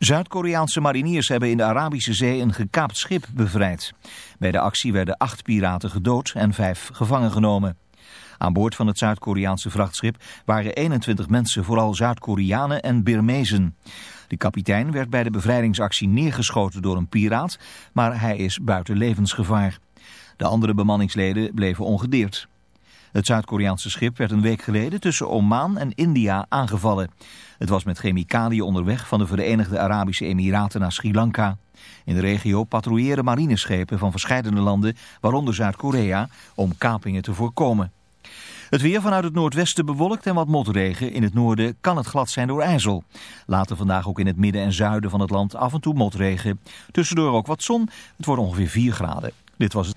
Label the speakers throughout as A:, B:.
A: Zuid-Koreaanse mariniers hebben in de Arabische Zee een gekaapt schip bevrijd. Bij de actie werden acht piraten gedood en vijf gevangen genomen. Aan boord van het Zuid-Koreaanse vrachtschip waren 21 mensen, vooral Zuid-Koreanen en Birmezen. De kapitein werd bij de bevrijdingsactie neergeschoten door een piraat, maar hij is buiten levensgevaar. De andere bemanningsleden bleven ongedeerd. Het Zuid-Koreaanse schip werd een week geleden tussen Oman en India aangevallen. Het was met chemicaliën onderweg van de Verenigde Arabische Emiraten naar Sri Lanka. In de regio patrouilleren marineschepen van verschillende landen, waaronder Zuid-Korea, om kapingen te voorkomen. Het weer vanuit het noordwesten bewolkt en wat motregen. In het noorden kan het glad zijn door ijzel. Later vandaag ook in het midden en zuiden van het land af en toe motregen. Tussendoor ook wat zon. Het wordt ongeveer 4 graden. Dit was het.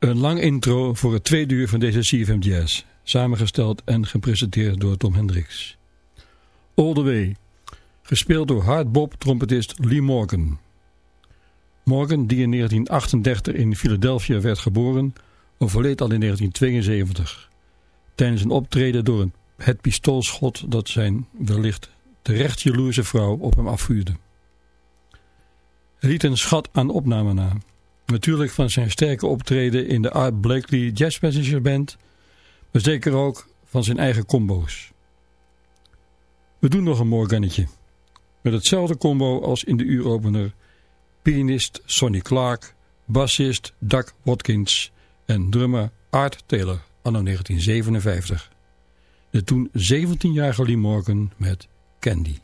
B: Een lang intro voor het tweede uur van deze CFM Jazz. Samengesteld en gepresenteerd door Tom Hendricks. All the Way. Gespeeld door hardbop trompetist Lee Morgan. Morgan, die in 1938 in Philadelphia werd geboren, overleed al in 1972. Tijdens een optreden door een, het pistoolschot dat zijn wellicht terecht jaloerse vrouw op hem afvuurde. Hij liet een schat aan opnamen na. Natuurlijk van zijn sterke optreden in de Art Blakely Jazz Messenger Band, maar zeker ook van zijn eigen combo's. We doen nog een morgannetje. Met hetzelfde combo als in de uuropener. Pianist Sonny Clark, bassist Doug Watkins en drummer Art Taylor anno 1957. De toen 17-jarige Lee Morgan met Candy.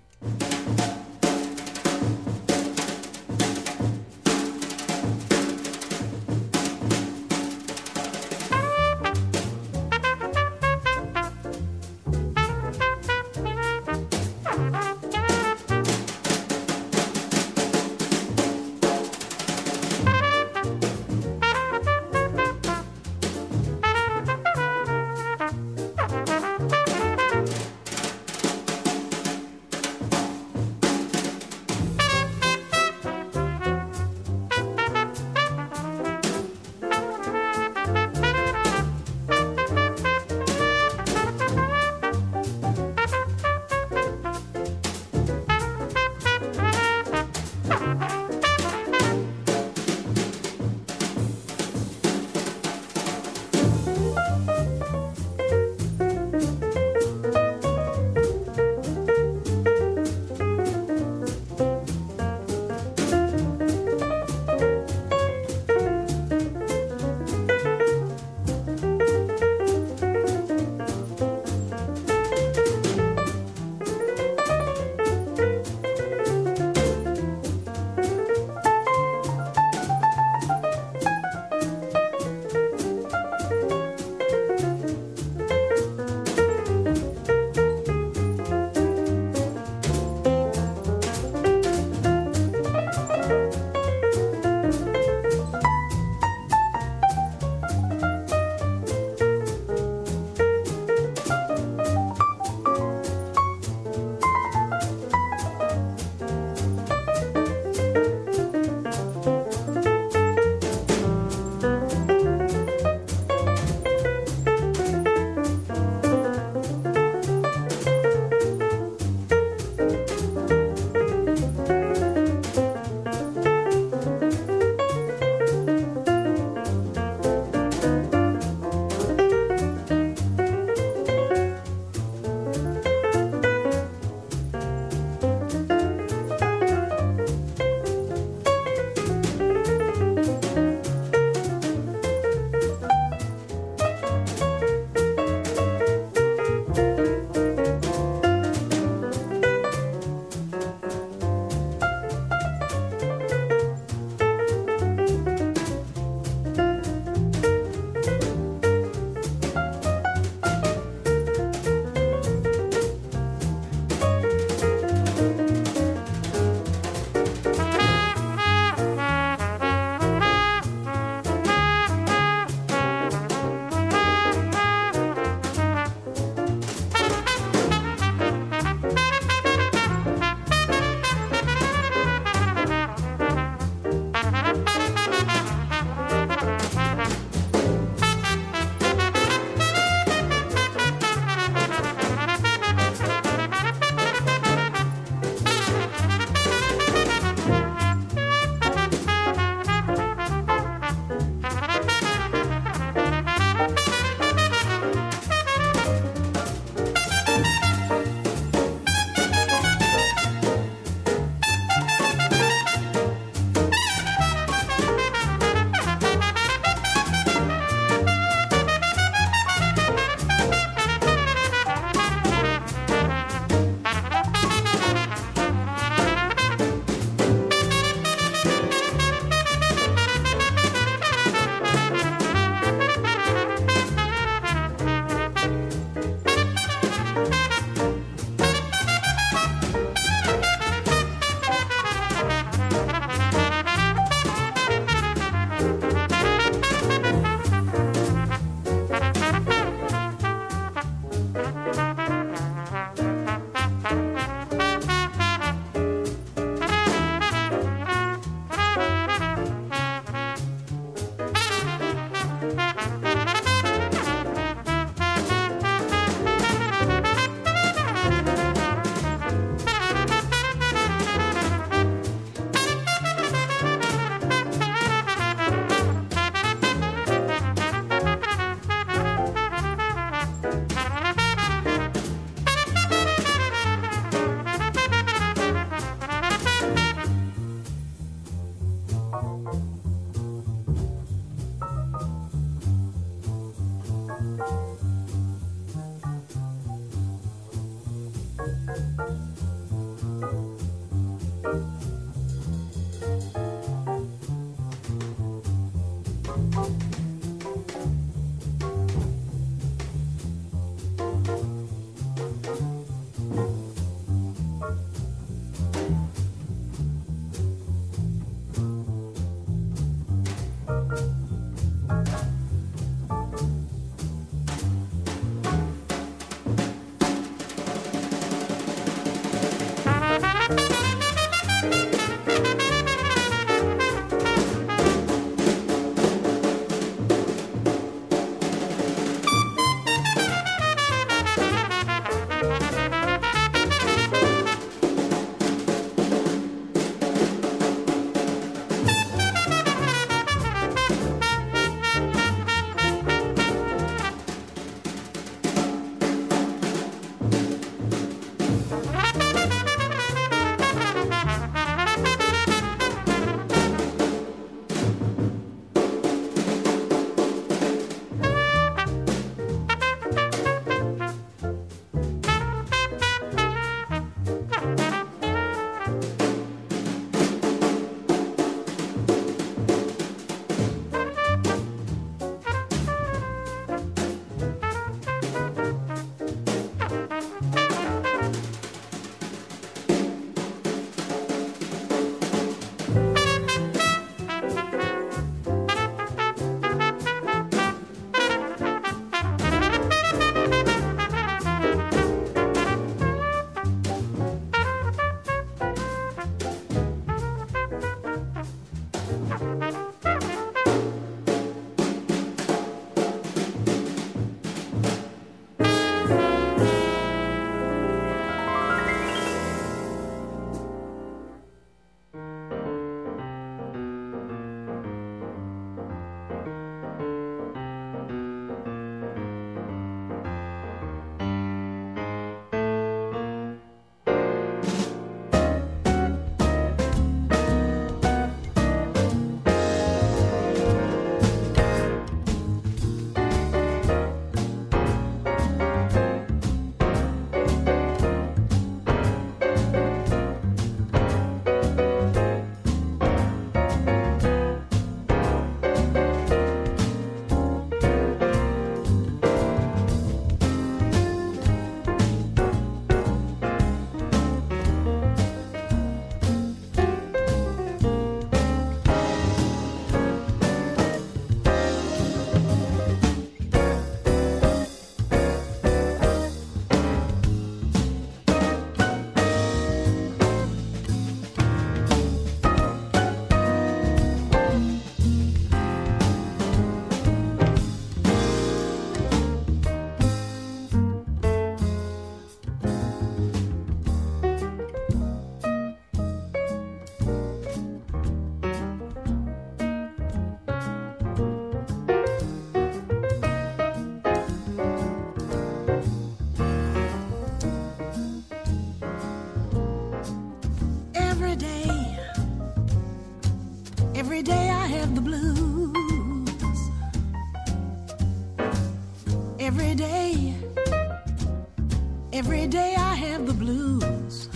C: Every day I have the blues.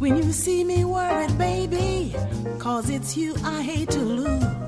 C: When you see me worried, baby, cause it's you I hate to lose.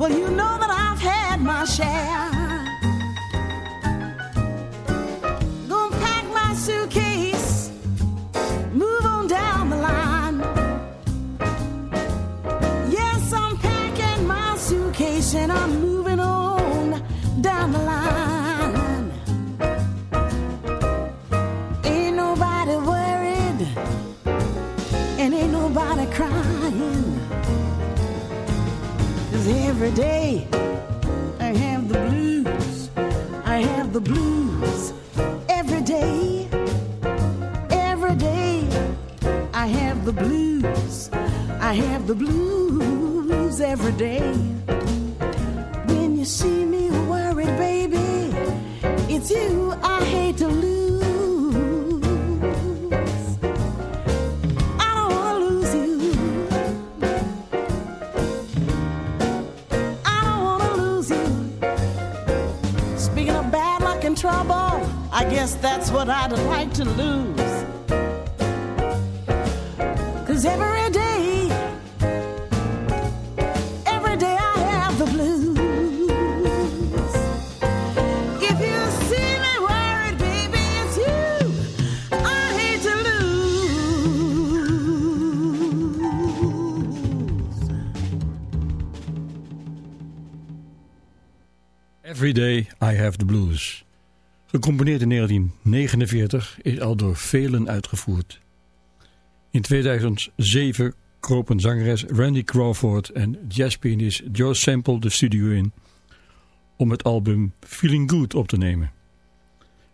C: Well, you know that I've had my share. I Have the Blues.
B: Gecomponeerd in 1949 is al door velen uitgevoerd. In 2007 kropen zangeres Randy Crawford en jazzpianist Joe Sample de studio in om het album Feeling Good op te nemen.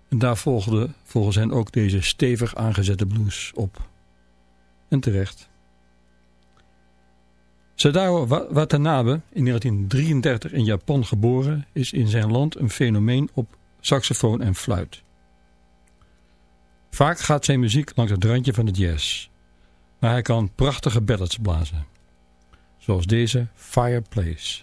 B: En daar volgde volgens hen ook deze stevig aangezette blues op. En terecht. Sadao Wa- Watanabe, in 1933 in Japan geboren, is in zijn land een fenomeen op saxofoon en fluit. Vaak gaat zijn muziek langs het randje van de jazz, maar hij kan prachtige ballads blazen. Zoals deze Fireplace.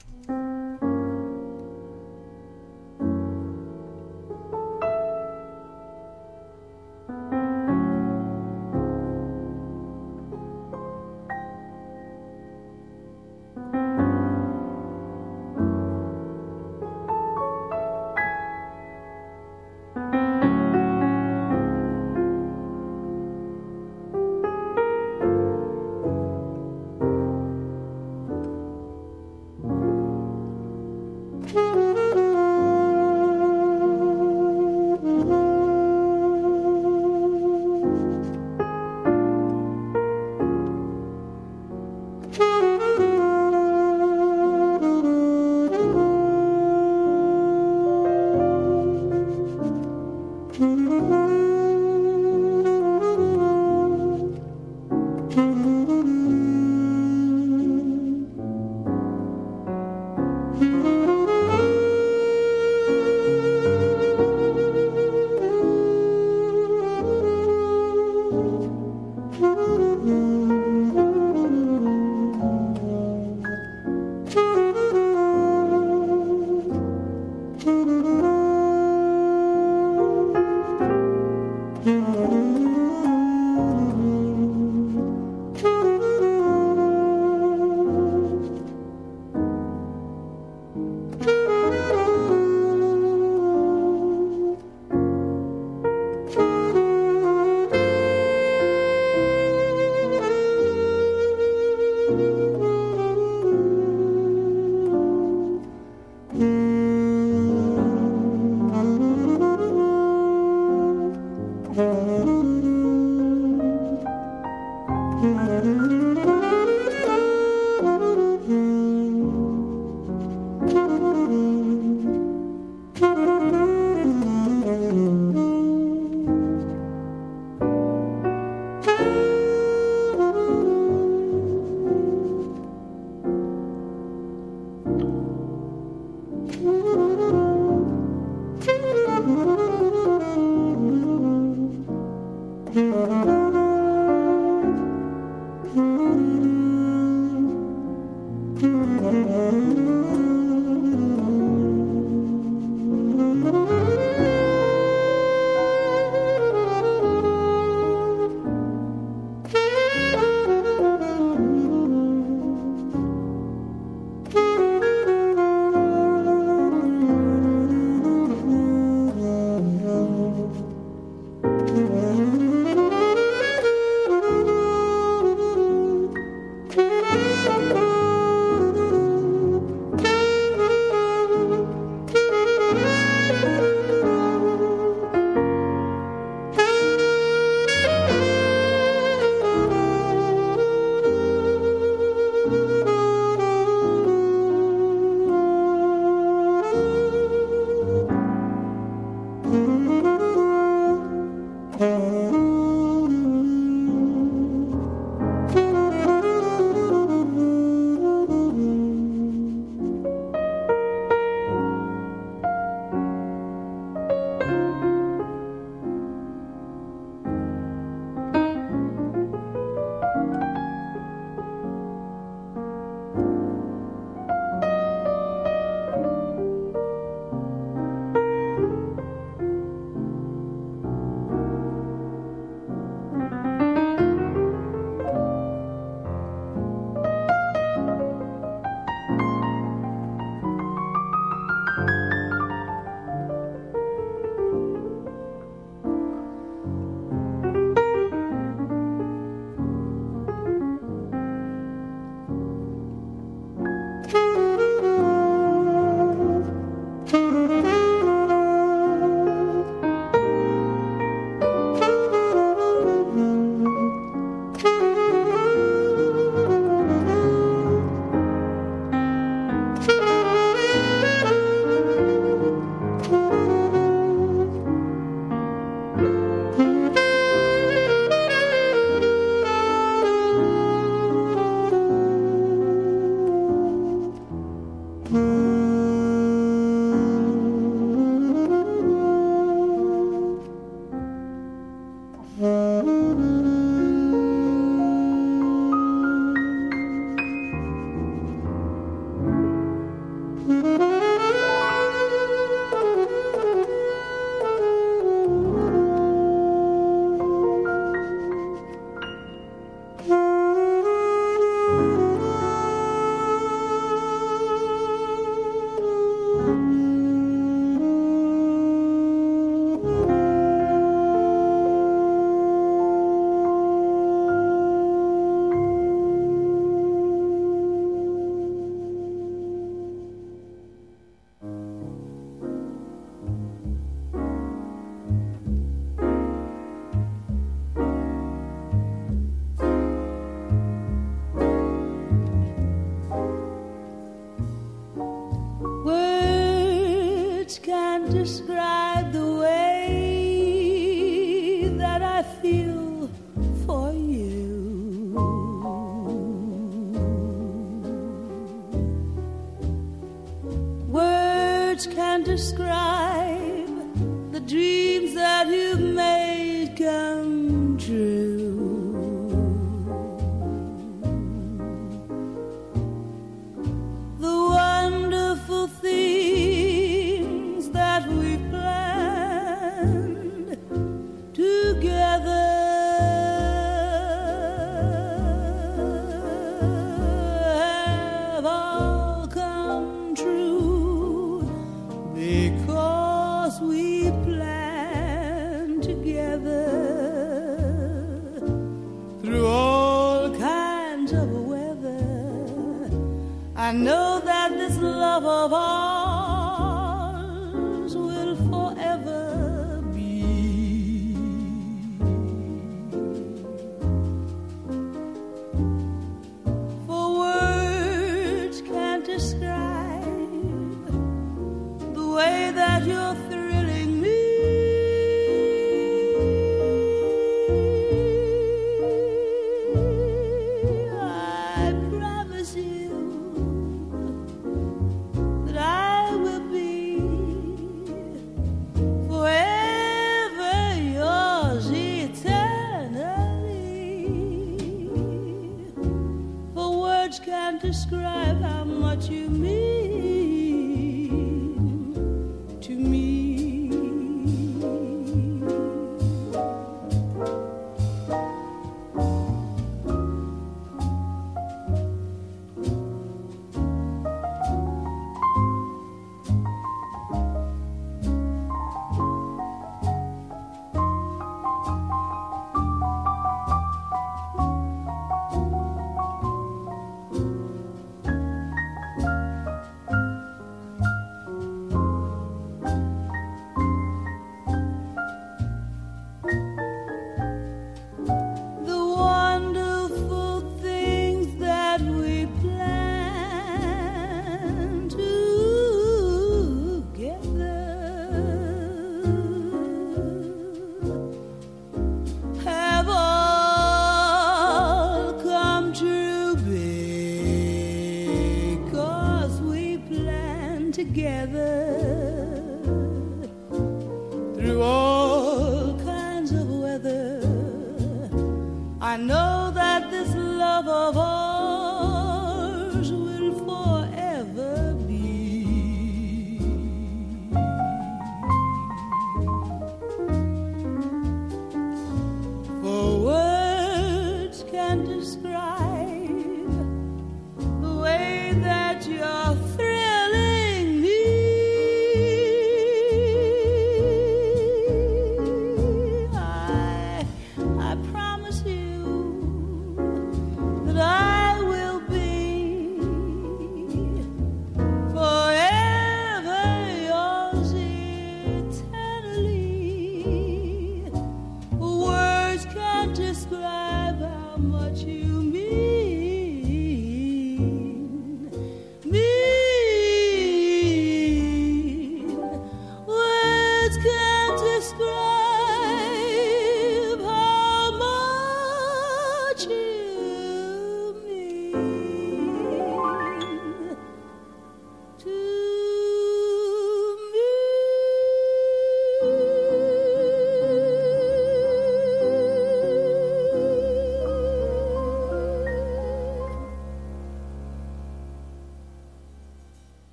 D: Way that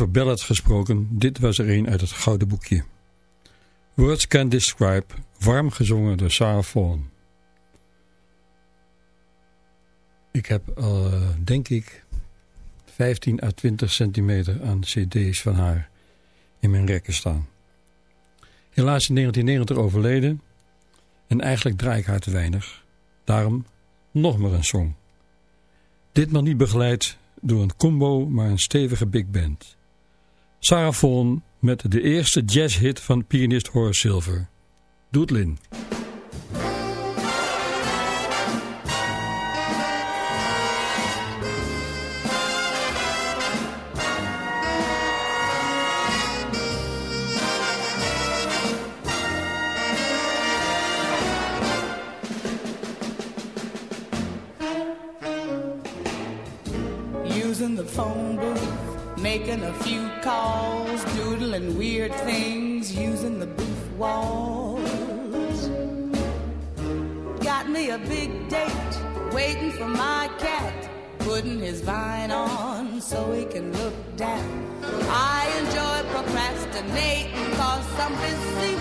B: over ballads gesproken, dit was er een uit het Gouden Boekje. Words Can Describe, warm gezongen door Sarah Vaughan. Ik heb al, eh, denk ik, 15 à 20 centimeter aan cd's van haar in mijn rekken staan. Helaas in 1990 overleden en eigenlijk draai ik haar te weinig. Daarom nog maar een song. Ditmaal niet begeleid door een combo, maar een stevige big band. Sarah Vaughan met de eerste jazzhit van pianist Horace Silver, Doetlin.
E: Using the phone book making a few calls, doodling weird things, using the booth walls. Got me a big date, waiting for my cat, putting his vine on so he can look down. I enjoy procrastinating cause I'm busy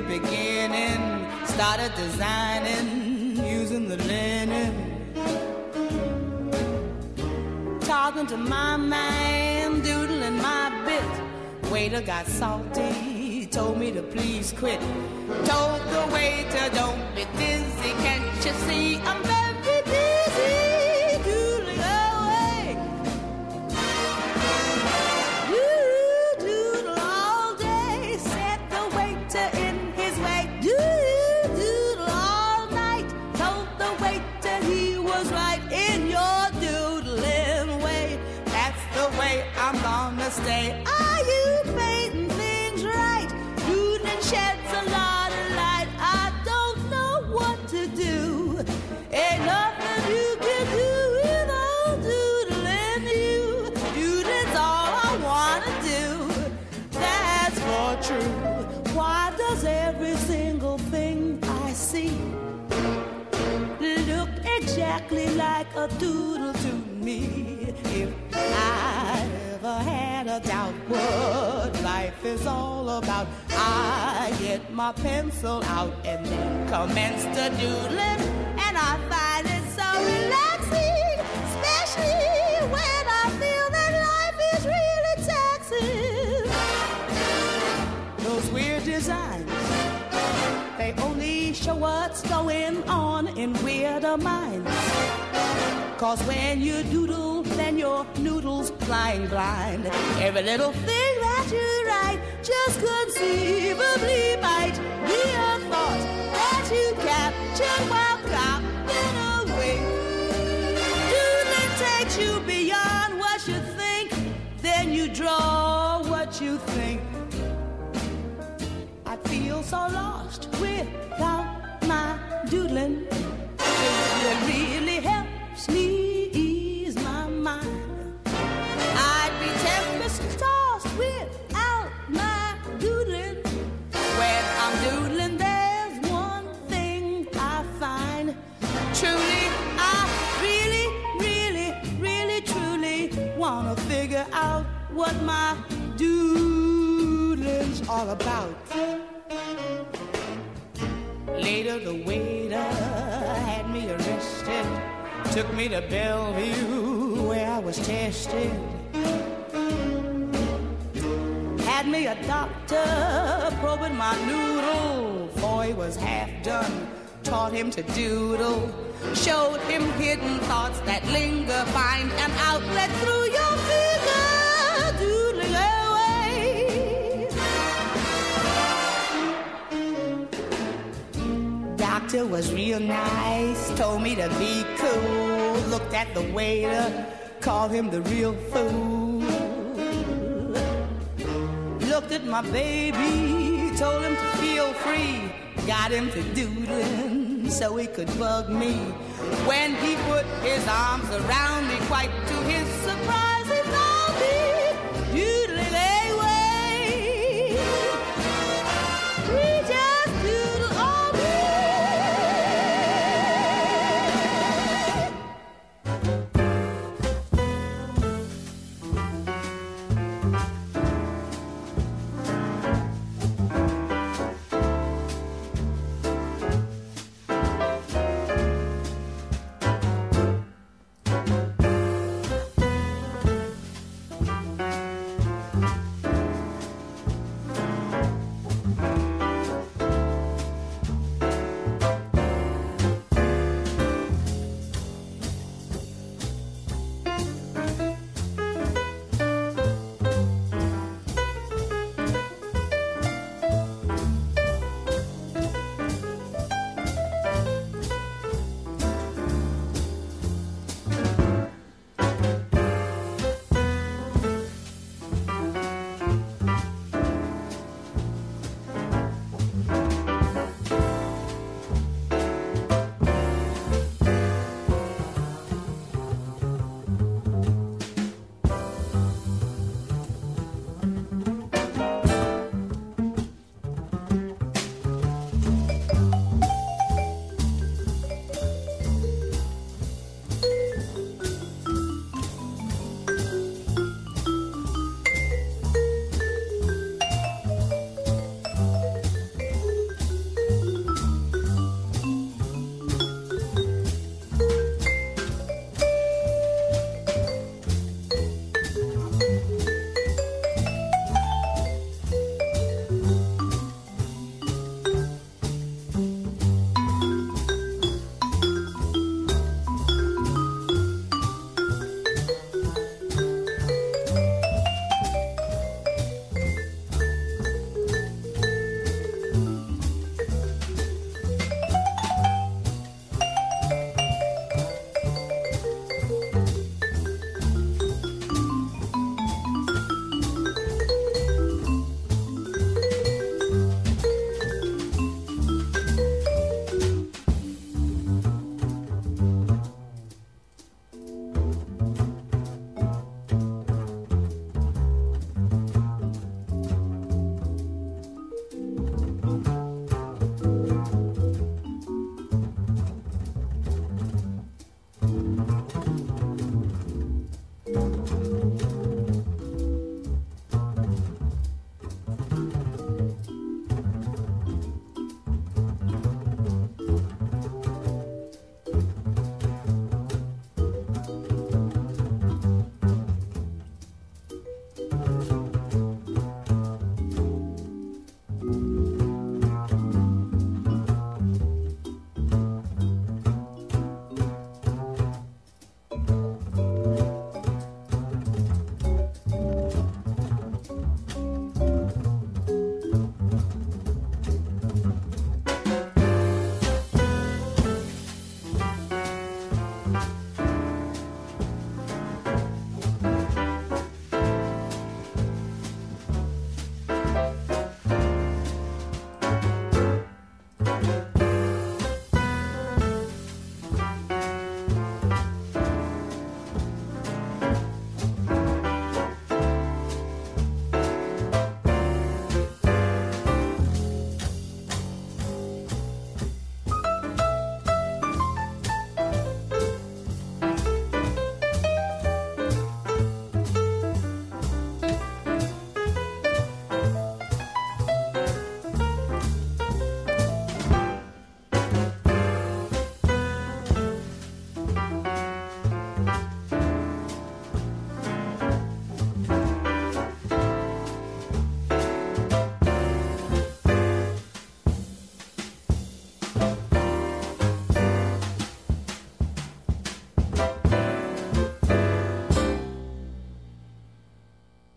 E: dinner beginning, started designing, using the linen. Talking to my man, doodling my bit. Waiter got salty, told me to please quit. Told the waiter, don't be dizzy, can't you see I'm very exactly like a doodle to me? If I ever had a doubt what life is all about, I get my pencil out and then commence to doodling, and I find it so relaxing, especially when I feel that life is really taxing. Those weird designs, they only show what's going on in weirder minds. Cause when you doodle, then your noodles flying blind. Every little thing that you write just conceivably might be a thought that you captured while copying away. Doodling takes you beyond what you think, then you draw what you think. I feel so lost without doodling. It really helps me ease my mind. I'd be tempest tossed without my doodling. When I'm doodling, there's one thing I find. Truly, I really, really, really, truly wanna figure out what my doodling's all about. Later, the waiter had me arrested, took me to Bellevue where I was tested. Had me a doctor probing my noodle, for he was half done. Taught him to doodle, showed him hidden thoughts that linger. Find an outlet through your figure, Doctor was real nice, told me to be cool. Looked at the waiter, called him the real fool. Looked at my baby, told him to feel free. Got him to doodling so he could bug me. When he put his arms around me, quite to his surprise,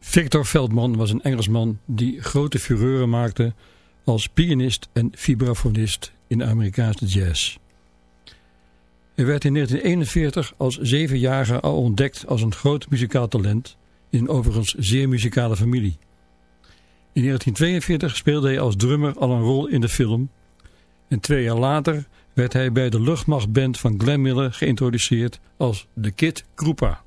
B: Victor Veldman was een Engelsman die grote fureuren maakte als pianist en vibrafonist in de Amerikaanse jazz. Hij werd in 1941 als zevenjarige al ontdekt als een groot muzikaal talent in een overigens zeer muzikale familie. In 1942 speelde hij als drummer al een rol in de film en twee jaar later werd hij bij de luchtmachtband van Glenn Miller geïntroduceerd als de Kid Krupa.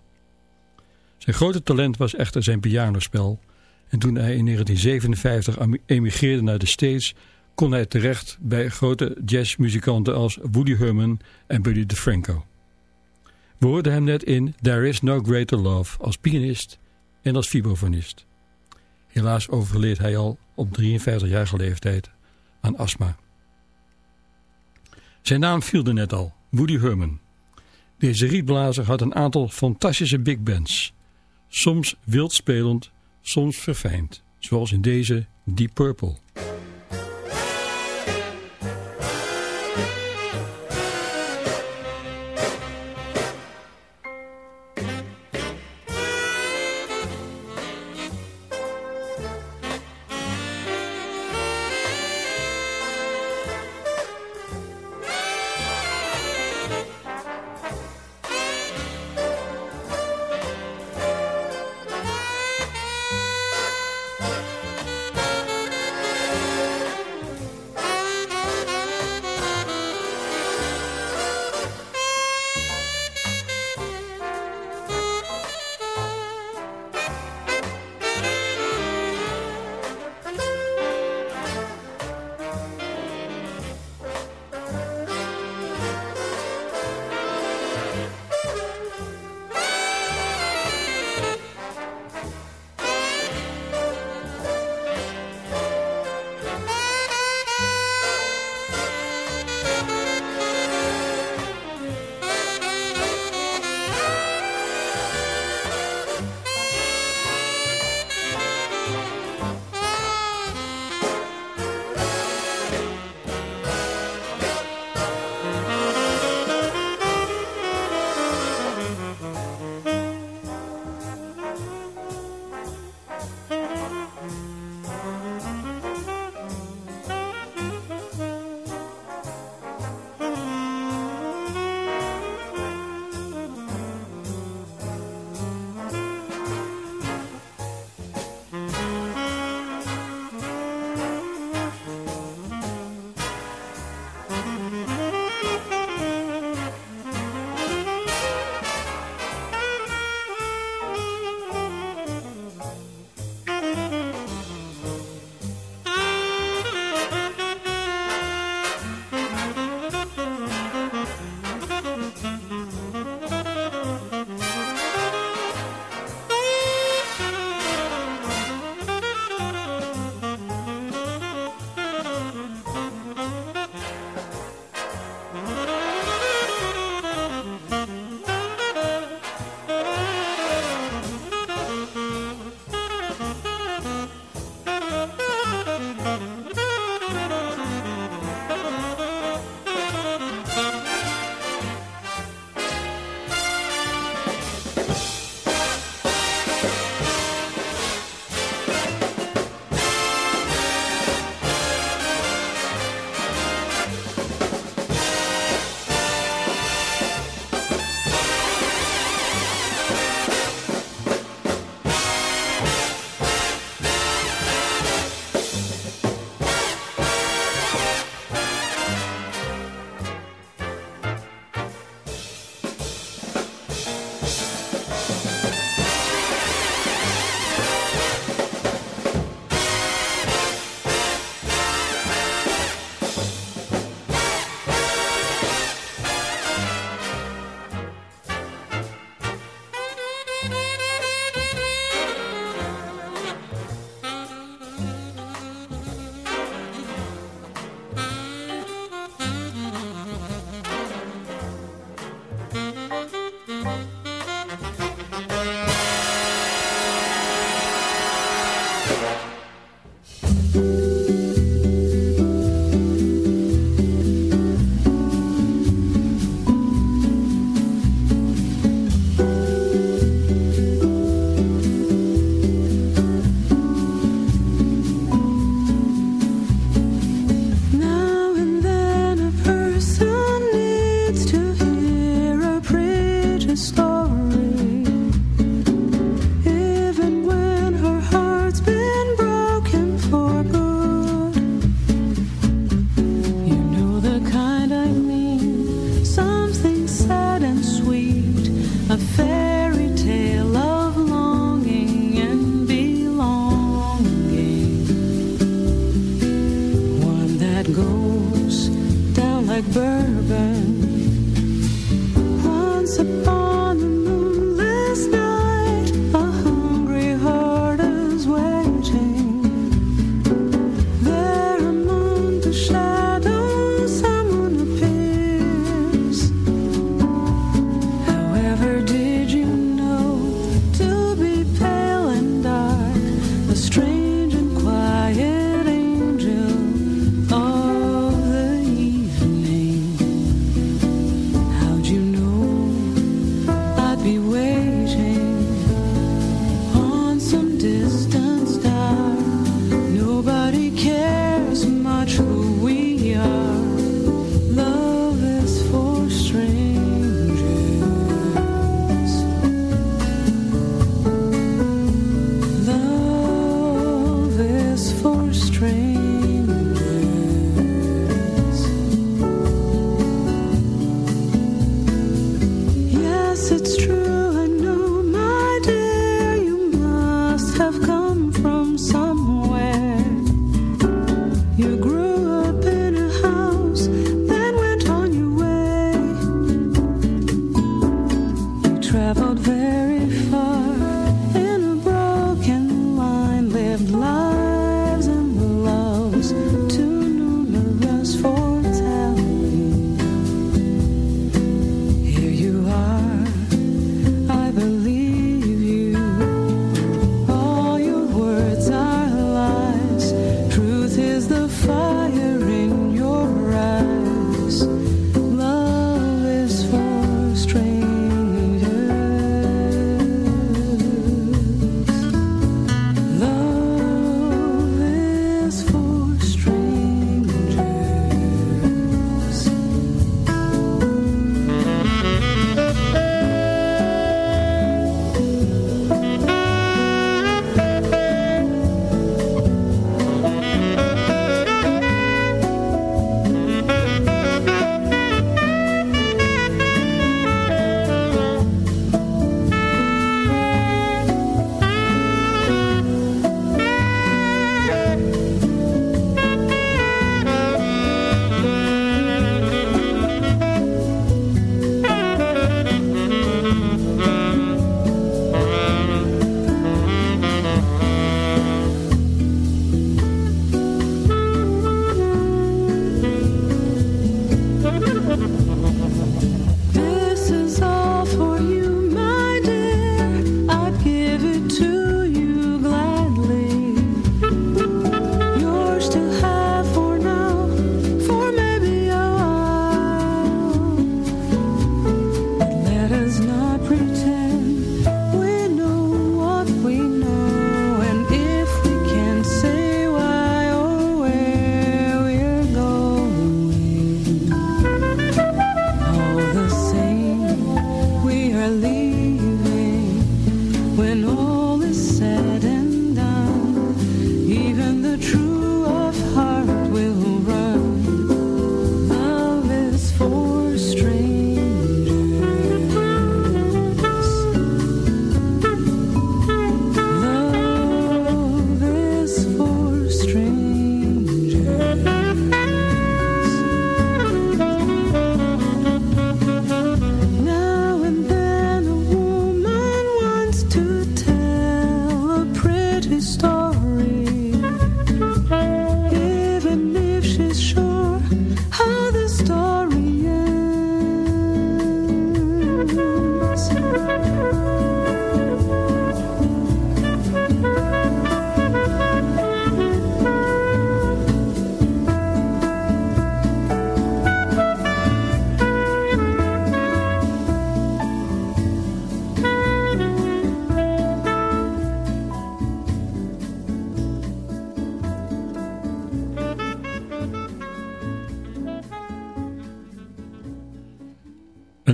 B: Zijn grote talent was echter zijn pianospel en toen hij in 1957 emigreerde naar de States kon hij terecht bij grote jazzmuzikanten als Woody Herman en Buddy DeFranco. We hoorden hem net in There Is No Greater Love als pianist en als vibrafonist. Helaas overleed hij al op 53-jarige leeftijd aan astma. Zijn naam viel er net al, Woody Herman. Deze rietblazer had een aantal fantastische big bands. Soms wild spelend, soms verfijnd. Zoals in deze Deep Purple.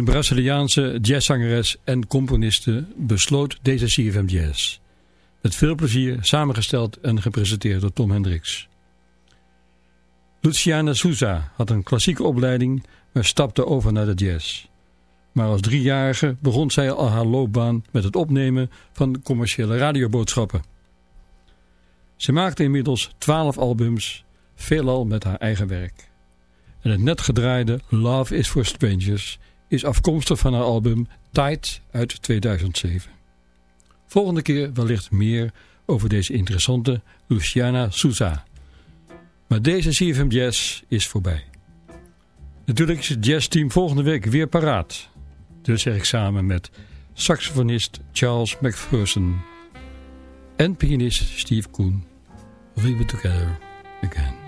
B: Braziliaanse jazzzangeres en componiste besloot deze CFM Jazz. Met veel plezier samengesteld en gepresenteerd door Tom Hendricks. Luciana Souza had een klassieke opleiding, maar stapte over naar de jazz. Maar als driejarige begon zij al haar loopbaan met het opnemen van commerciële radioboodschappen. Ze maakte inmiddels twaalf albums, veelal met haar eigen werk. En het net gedraaide Love is for Strangers is afkomstig van haar album Tide uit 2007. Volgende keer wellicht meer over deze interessante Luciana Souza. Maar deze CFM Jazz is voorbij. Natuurlijk is het jazzteam volgende week weer paraat. Dus zeg ik samen met saxofonist Charles McPherson en pianist Steve Koen. We'll be together again.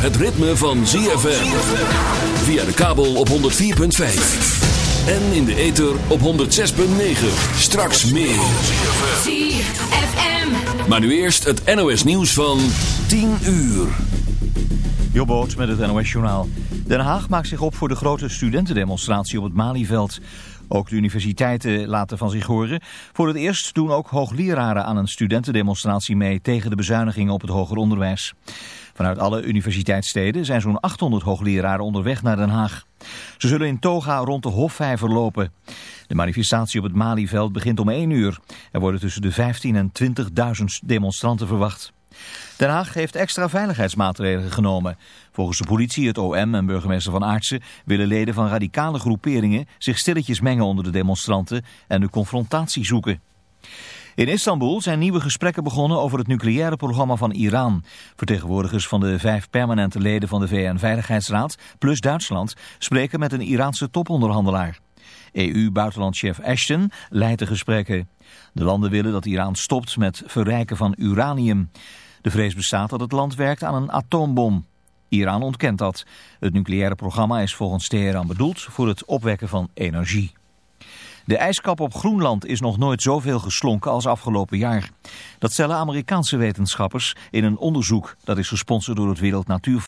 F: het ritme van ZFM. Via de kabel op 104.5. En in de ether op 106.9. Straks meer.
G: ZFM.
F: Maar nu eerst het NOS nieuws van 10 uur.
A: Jobboot met het NOS Journaal. Den Haag maakt zich op voor de grote studentendemonstratie op het Malieveld. Ook de universiteiten laten van zich horen. Voor het eerst doen ook hoogleraren aan een studentendemonstratie mee tegen de bezuinigingen op het hoger onderwijs. Vanuit alle universiteitssteden zijn zo'n 800 hoogleraren onderweg naar Den Haag. Ze zullen in toga rond de Hofvijver lopen. De manifestatie op het Malieveld begint om 1 uur. Er worden tussen de 15 en 20.000 demonstranten verwacht. Den Haag heeft extra veiligheidsmaatregelen genomen. Volgens de politie, het OM en burgemeester Van Aartsen willen leden van radicale groeperingen zich stilletjes mengen onder de demonstranten en de confrontatie zoeken. In Istanbul zijn nieuwe gesprekken begonnen over het nucleaire programma van Iran. Vertegenwoordigers van de vijf permanente leden van de VN-veiligheidsraad, plus Duitsland, spreken met een Iraanse toponderhandelaar. EU-buitenlandchef Ashton leidt de gesprekken. De landen willen dat Iran stopt met verrijken van uranium. De vrees bestaat dat het land werkt aan een atoombom. Iran ontkent dat. Het nucleaire programma is volgens Teheran bedoeld voor het opwekken van energie. De ijskap op Groenland is nog nooit zoveel geslonken als afgelopen jaar. Dat stellen Amerikaanse wetenschappers in een onderzoek dat is gesponsord door het Wereld Natuur